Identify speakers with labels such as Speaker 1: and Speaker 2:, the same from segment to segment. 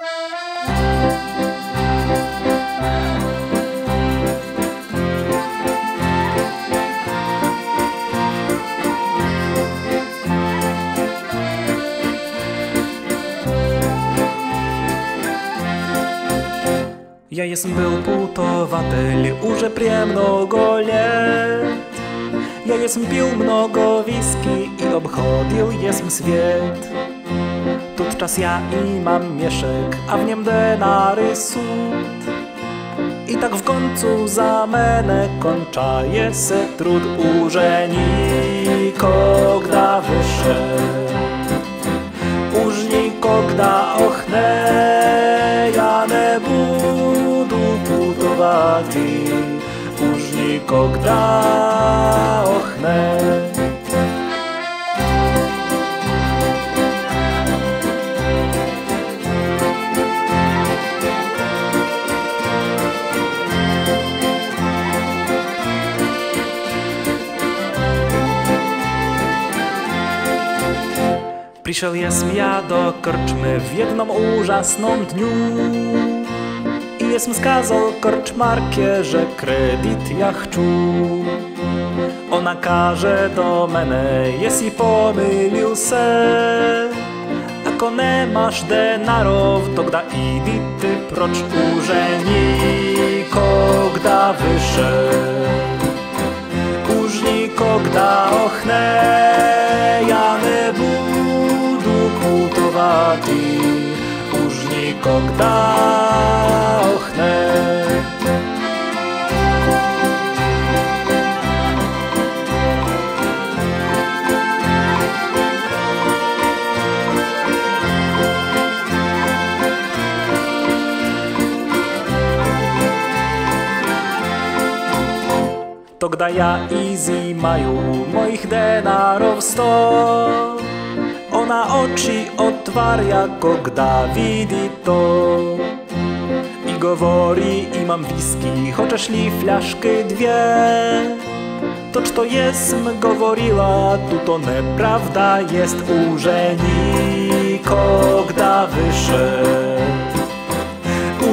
Speaker 1: Ja jestem był putowateli уже много лет Ja jestem pił mnogo whisky i obchodził jestem świat Tutczas ja i mam mieszek, a w niem denary sud. I tak w końcu za menę kończaje se trud urzędniko, gda wyszedł. Už nikogda ochne, ja ne budu putovati. Už nikogda ochne. Prišel ja do krčmy w jednom úžasnom dniu. I jesm skazal korczmarkie, że kredyt ja chczu Ona każe do mene, jesi pomylił se. Ako ne masz denarów, to gda idi ty procz urzędniko, gda wyszedł. Urzędniko, gda ochne skok dá ochne. To gda ja i majú mojich denárov Ona oczy otwarja, kogda widzi to. I govori, imam whisky, chociaż li flaszky dwie to jesm govorila, tu to neprawda jest urzędniko, gda wyszedł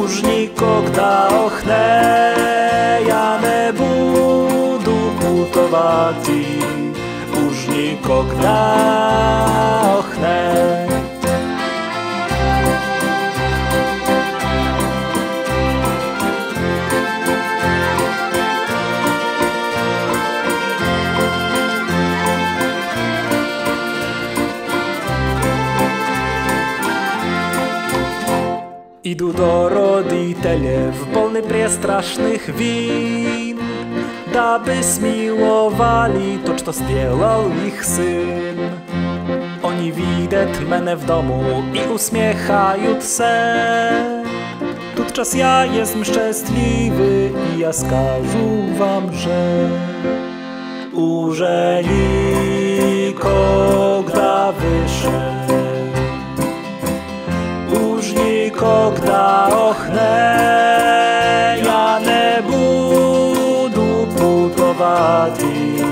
Speaker 1: Už nikogda ochne, ja ne budu putovati. Už nikogda ochne. Idu do roditelje w polny Boga by zmiłowali, toż to zdjęłał ich syn. Oni widet menę w domu i uśmiechajut se. Tutczas ja jestem szczęśliwy i ja skażu wam, że użeli kogo Sati,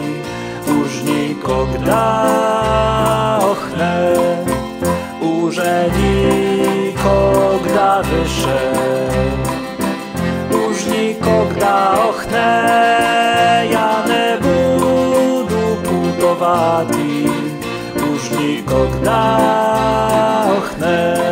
Speaker 1: Użnij kogda ochne, urzeni kogda wysze, użnij kogda ochne, ja ne budu putowati, użnij kogda ochne.